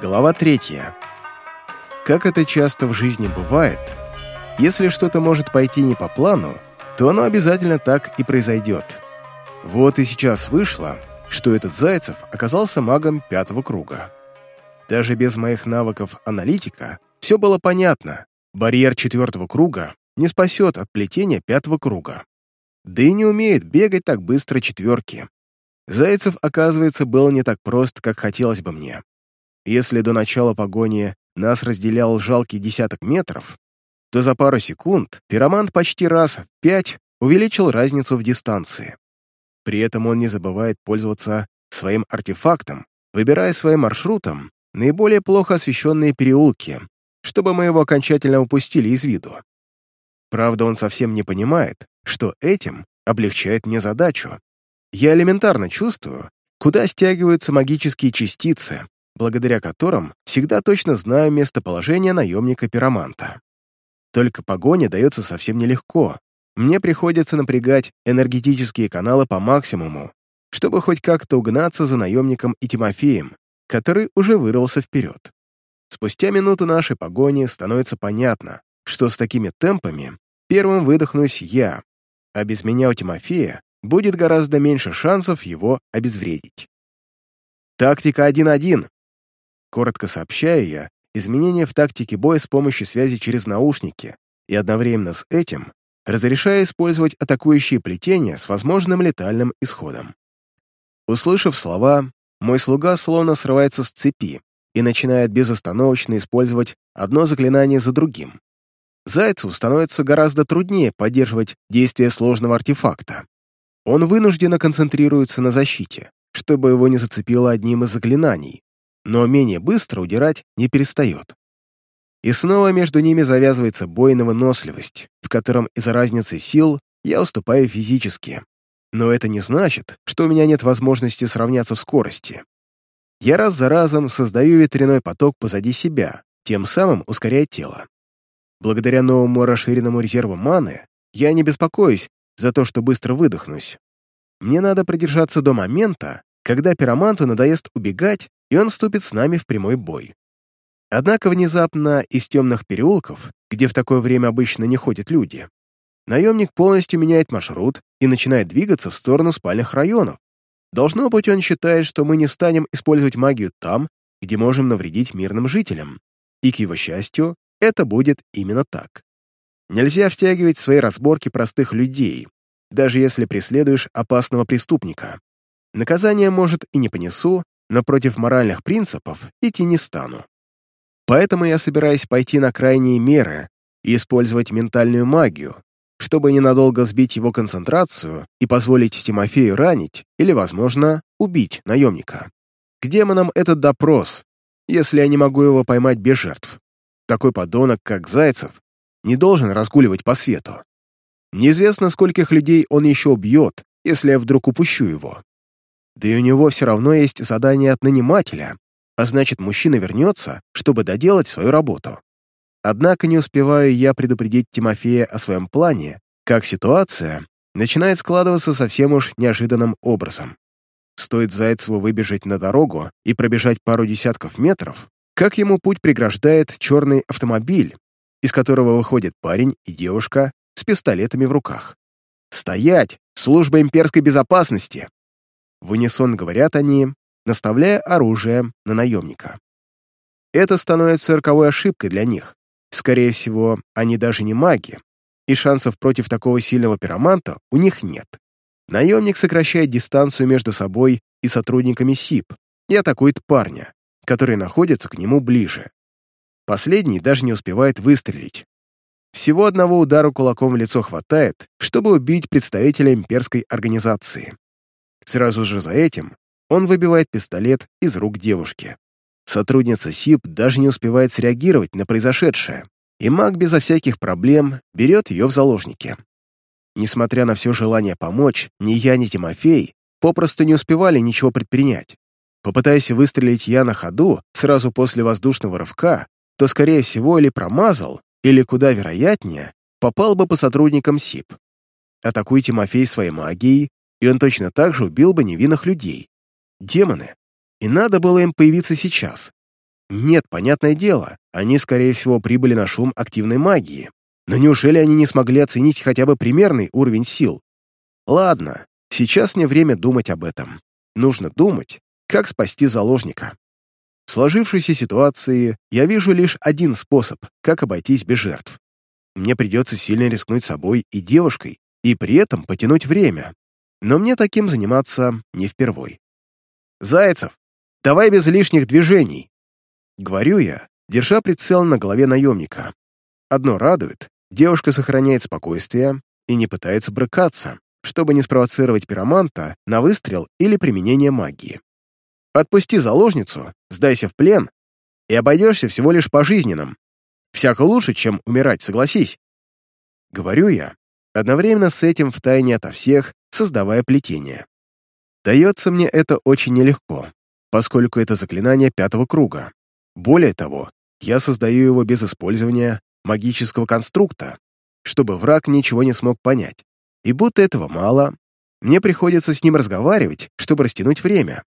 Глава третья. Как это часто в жизни бывает, если что-то может пойти не по плану, то оно обязательно так и произойдет. Вот и сейчас вышло, что этот Зайцев оказался магом пятого круга. Даже без моих навыков аналитика все было понятно. Барьер четвертого круга не спасет от плетения пятого круга. Да и не умеет бегать так быстро четверки. Зайцев, оказывается, был не так прост, как хотелось бы мне. Если до начала погони нас разделял жалкий десяток метров, то за пару секунд пиромант почти раз в пять увеличил разницу в дистанции. При этом он не забывает пользоваться своим артефактом, выбирая своим маршрутом наиболее плохо освещенные переулки, чтобы мы его окончательно упустили из виду. Правда, он совсем не понимает, что этим облегчает мне задачу. Я элементарно чувствую, куда стягиваются магические частицы, благодаря которым всегда точно знаю местоположение наемника-пироманта. Только погоня дается совсем нелегко. Мне приходится напрягать энергетические каналы по максимуму, чтобы хоть как-то угнаться за наемником и Тимофеем, который уже вырвался вперед. Спустя минуту нашей погони становится понятно, что с такими темпами первым выдохнусь я, а без меня у Тимофея будет гораздо меньше шансов его обезвредить. Тактика 1-1. Коротко сообщаю я изменения в тактике боя с помощью связи через наушники и одновременно с этим разрешая использовать атакующие плетения с возможным летальным исходом. Услышав слова, мой слуга словно срывается с цепи и начинает безостановочно использовать одно заклинание за другим. Зайцу становится гораздо труднее поддерживать действие сложного артефакта. Он вынужденно концентрируется на защите, чтобы его не зацепило одним из заклинаний, но менее быстро удирать не перестает. И снова между ними завязывается бой на выносливость, в котором из-за разницы сил я уступаю физически. Но это не значит, что у меня нет возможности сравняться в скорости. Я раз за разом создаю ветряной поток позади себя, тем самым ускоряя тело. Благодаря новому расширенному резерву маны я не беспокоюсь за то, что быстро выдохнусь. Мне надо продержаться до момента, когда пироманту надоест убегать и он вступит с нами в прямой бой. Однако внезапно из темных переулков, где в такое время обычно не ходят люди, наемник полностью меняет маршрут и начинает двигаться в сторону спальных районов. Должно быть, он считает, что мы не станем использовать магию там, где можем навредить мирным жителям. И, к его счастью, это будет именно так. Нельзя втягивать в свои разборки простых людей, даже если преследуешь опасного преступника. Наказание, может, и не понесу, но против моральных принципов идти не стану. Поэтому я собираюсь пойти на крайние меры и использовать ментальную магию, чтобы ненадолго сбить его концентрацию и позволить Тимофею ранить или, возможно, убить наемника. К демонам этот допрос, если я не могу его поймать без жертв. Такой подонок, как Зайцев, не должен разгуливать по свету. Неизвестно, скольких людей он еще убьет, если я вдруг упущу его. Да и у него все равно есть задание от нанимателя, а значит, мужчина вернется, чтобы доделать свою работу. Однако не успеваю я предупредить Тимофея о своем плане, как ситуация начинает складываться совсем уж неожиданным образом. Стоит Зайцеву выбежать на дорогу и пробежать пару десятков метров, как ему путь преграждает черный автомобиль, из которого выходит парень и девушка с пистолетами в руках. «Стоять! Служба имперской безопасности!» В унисон говорят они, наставляя оружие на наемника. Это становится роковой ошибкой для них. Скорее всего, они даже не маги, и шансов против такого сильного пироманта у них нет. Наемник сокращает дистанцию между собой и сотрудниками СИП и атакует парня, который находится к нему ближе. Последний даже не успевает выстрелить. Всего одного удара кулаком в лицо хватает, чтобы убить представителя имперской организации. Сразу же за этим он выбивает пистолет из рук девушки. Сотрудница СИП даже не успевает среагировать на произошедшее, и маг безо всяких проблем берет ее в заложники. Несмотря на все желание помочь, ни я, ни Тимофей попросту не успевали ничего предпринять. Попытаясь выстрелить я на ходу сразу после воздушного рывка, то, скорее всего, или промазал, или, куда вероятнее, попал бы по сотрудникам СИП. Атакуй Тимофей своей магией, и он точно так же убил бы невинных людей. Демоны. И надо было им появиться сейчас. Нет, понятное дело, они, скорее всего, прибыли на шум активной магии. Но неужели они не смогли оценить хотя бы примерный уровень сил? Ладно, сейчас не время думать об этом. Нужно думать, как спасти заложника. В сложившейся ситуации я вижу лишь один способ, как обойтись без жертв. Мне придется сильно рискнуть собой и девушкой, и при этом потянуть время. Но мне таким заниматься не впервой. «Зайцев, давай без лишних движений!» Говорю я, держа прицел на голове наемника. Одно радует, девушка сохраняет спокойствие и не пытается брыкаться, чтобы не спровоцировать пироманта на выстрел или применение магии. Отпусти заложницу, сдайся в плен, и обойдешься всего лишь пожизненным. Всяко лучше, чем умирать, согласись. Говорю я, одновременно с этим втайне ото всех, создавая плетение. Дается мне это очень нелегко, поскольку это заклинание пятого круга. Более того, я создаю его без использования магического конструкта, чтобы враг ничего не смог понять. И будто этого мало, мне приходится с ним разговаривать, чтобы растянуть время.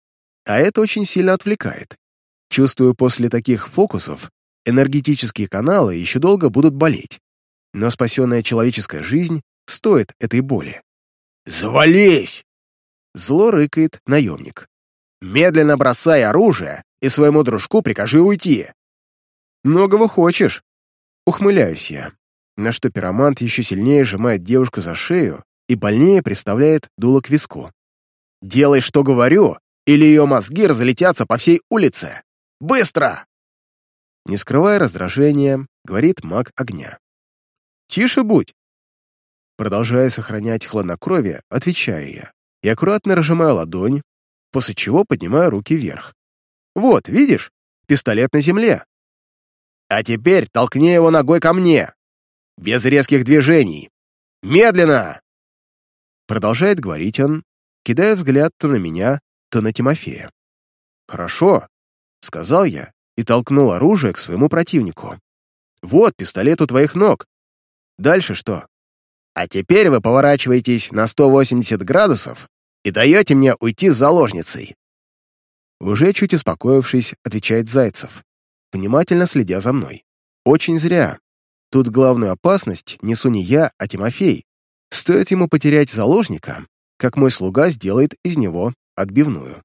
А это очень сильно отвлекает. Чувствую, после таких фокусов энергетические каналы еще долго будут болеть. Но спасенная человеческая жизнь стоит этой боли. «Завались!» Зло рыкает наемник. «Медленно бросай оружие и своему дружку прикажи уйти». «Многого хочешь?» Ухмыляюсь я, на что пиромант еще сильнее сжимает девушку за шею и больнее приставляет дуло к виску. «Делай, что говорю, или ее мозги разлетятся по всей улице! Быстро!» Не скрывая раздражения, говорит маг огня. «Тише будь!» Продолжая сохранять хладнокровие, отвечаю я и аккуратно разжимаю ладонь, после чего поднимаю руки вверх. «Вот, видишь? Пистолет на земле!» «А теперь толкни его ногой ко мне! Без резких движений! Медленно!» Продолжает говорить он, кидая взгляд то на меня, то на Тимофея. «Хорошо», — сказал я и толкнул оружие к своему противнику. «Вот пистолет у твоих ног. Дальше что?» «А теперь вы поворачиваетесь на 180 градусов и даете мне уйти с заложницей». Уже чуть успокоившись, отвечает Зайцев, внимательно следя за мной. «Очень зря. Тут главную опасность несу не я, а Тимофей. Стоит ему потерять заложника, как мой слуга сделает из него отбивную.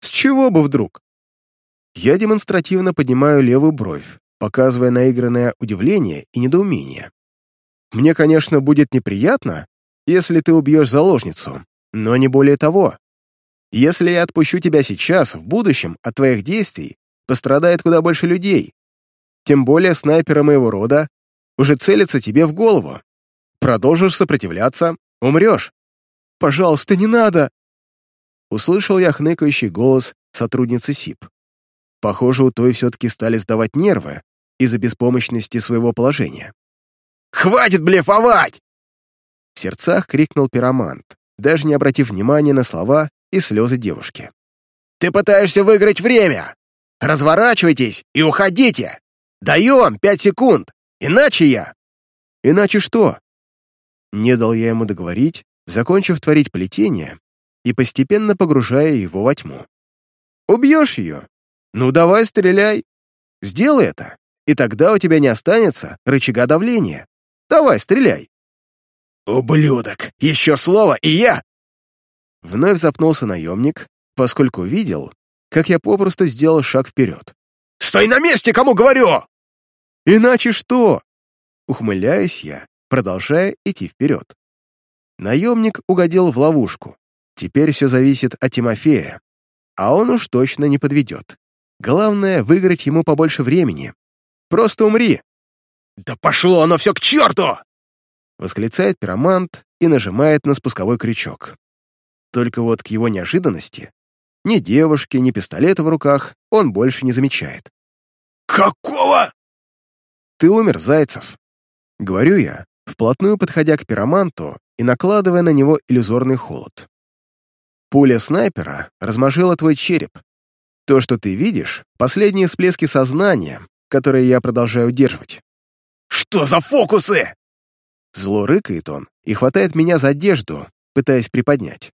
С чего бы вдруг? Я демонстративно поднимаю левую бровь, показывая наигранное удивление и недоумение. Мне, конечно, будет неприятно, если ты убьешь заложницу, но не более того. Если я отпущу тебя сейчас, в будущем от твоих действий пострадает куда больше людей. Тем более снайперы моего рода уже целятся тебе в голову. Продолжишь сопротивляться — умрешь. Пожалуйста, не надо!» Услышал я хныкающий голос сотрудницы СИП. Похоже, у той все-таки стали сдавать нервы из-за беспомощности своего положения. «Хватит блефовать!» В сердцах крикнул пиромант, даже не обратив внимания на слова и слезы девушки. «Ты пытаешься выиграть время! Разворачивайтесь и уходите! Даем пять секунд, иначе я...» «Иначе что?» Не дал я ему договорить, закончив творить плетение и постепенно погружая его во тьму. «Убьешь ее? Ну давай стреляй! Сделай это, и тогда у тебя не останется рычага давления. Давай, стреляй!» «Ублюдок! Еще слово, и я...» Вновь запнулся наемник, поскольку видел, как я попросту сделал шаг вперед. «Стой на месте, кому говорю!» «Иначе что?» Ухмыляюсь я, продолжая идти вперед. Наемник угодил в ловушку. Теперь все зависит от Тимофея. А он уж точно не подведет. Главное — выиграть ему побольше времени. Просто умри. «Да пошло оно все к черту!» Восклицает пиромант и нажимает на спусковой крючок. Только вот к его неожиданности ни девушки, ни пистолета в руках он больше не замечает. «Какого?» «Ты умер, Зайцев», — говорю я, вплотную подходя к пироманту и накладывая на него иллюзорный холод. Пуля снайпера размажила твой череп. То, что ты видишь, последние всплески сознания, которые я продолжаю удерживать. «Что за фокусы?» Зло рыкает он и хватает меня за одежду, пытаясь приподнять.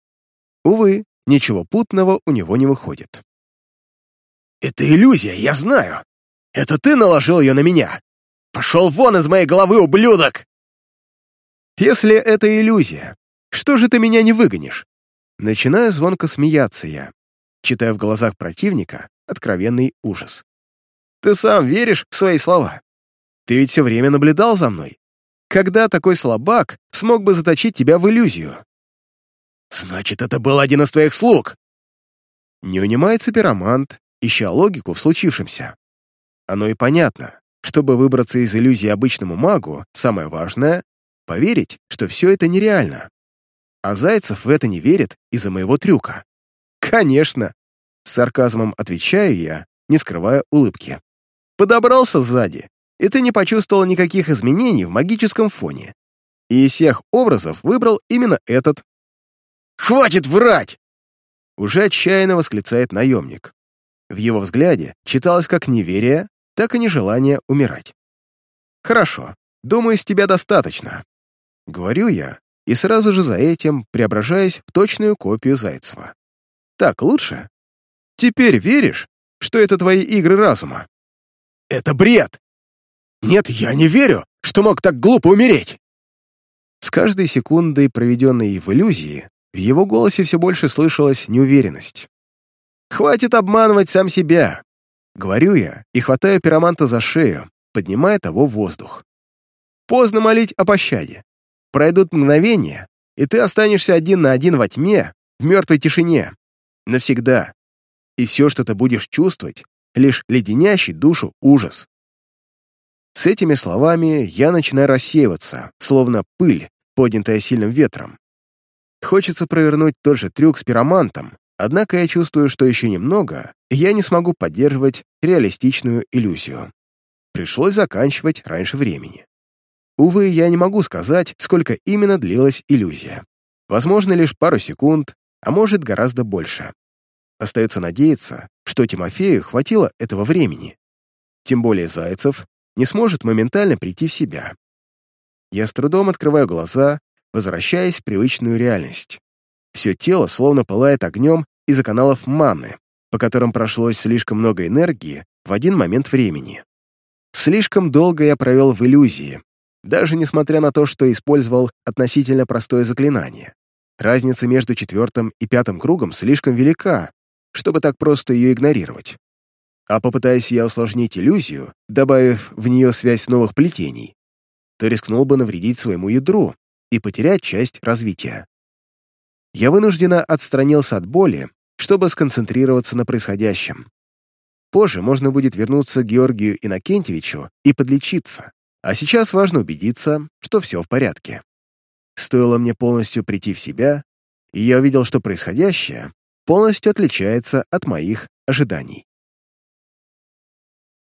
Увы, ничего путного у него не выходит. Это иллюзия, я знаю. Это ты наложил ее на меня. Пошел вон из моей головы, ублюдок!» «Если это иллюзия, что же ты меня не выгонишь?» Начинаю звонко смеяться я, читая в глазах противника откровенный ужас. «Ты сам веришь в свои слова? Ты ведь все время наблюдал за мной. Когда такой слабак смог бы заточить тебя в иллюзию?» «Значит, это был один из твоих слуг!» Не унимается пиромант, ища логику в случившемся. Оно и понятно. Чтобы выбраться из иллюзии обычному магу, самое важное — поверить, что все это нереально. А Зайцев в это не верит из-за моего трюка. Конечно. С сарказмом отвечаю я, не скрывая улыбки. Подобрался сзади, и ты не почувствовал никаких изменений в магическом фоне. И из всех образов выбрал именно этот. «Хватит врать!» Уже отчаянно восклицает наемник. В его взгляде читалось как неверие, так и нежелание умирать. «Хорошо, думаю, с тебя достаточно», — говорю я, и сразу же за этим преображаясь в точную копию Зайцева. «Так лучше? Теперь веришь, что это твои игры разума?» «Это бред! Нет, я не верю, что мог так глупо умереть!» С каждой секундой, проведенной в иллюзии, в его голосе все больше слышалась неуверенность. «Хватит обманывать сам себя!» Говорю я и хватаю пироманта за шею, поднимая того в воздух. «Поздно молить о пощаде. Пройдут мгновения, и ты останешься один на один во тьме, в мертвой тишине. Навсегда. И все, что ты будешь чувствовать, лишь леденящий душу ужас. С этими словами я начинаю рассеиваться, словно пыль, поднятая сильным ветром. Хочется провернуть тот же трюк с пиромантом, однако я чувствую, что еще немного, и я не смогу поддерживать реалистичную иллюзию. Пришлось заканчивать раньше времени. Увы, я не могу сказать, сколько именно длилась иллюзия. Возможно, лишь пару секунд, а может, гораздо больше. Остается надеяться, что Тимофею хватило этого времени. Тем более Зайцев не сможет моментально прийти в себя. Я с трудом открываю глаза, возвращаясь в привычную реальность. Все тело словно пылает огнем из-за каналов маны, по которым прошлось слишком много энергии в один момент времени. Слишком долго я провел в иллюзии, даже несмотря на то, что использовал относительно простое заклинание. Разница между четвертым и пятым кругом слишком велика, чтобы так просто ее игнорировать. А попытаясь я усложнить иллюзию, добавив в нее связь новых плетений, то рискнул бы навредить своему ядру и потерять часть развития. Я вынужденно отстранился от боли, чтобы сконцентрироваться на происходящем. Позже можно будет вернуться к Георгию Иннокентьевичу и подлечиться, а сейчас важно убедиться, что все в порядке. Стоило мне полностью прийти в себя, и я увидел, что происходящее полностью отличается от моих ожиданий.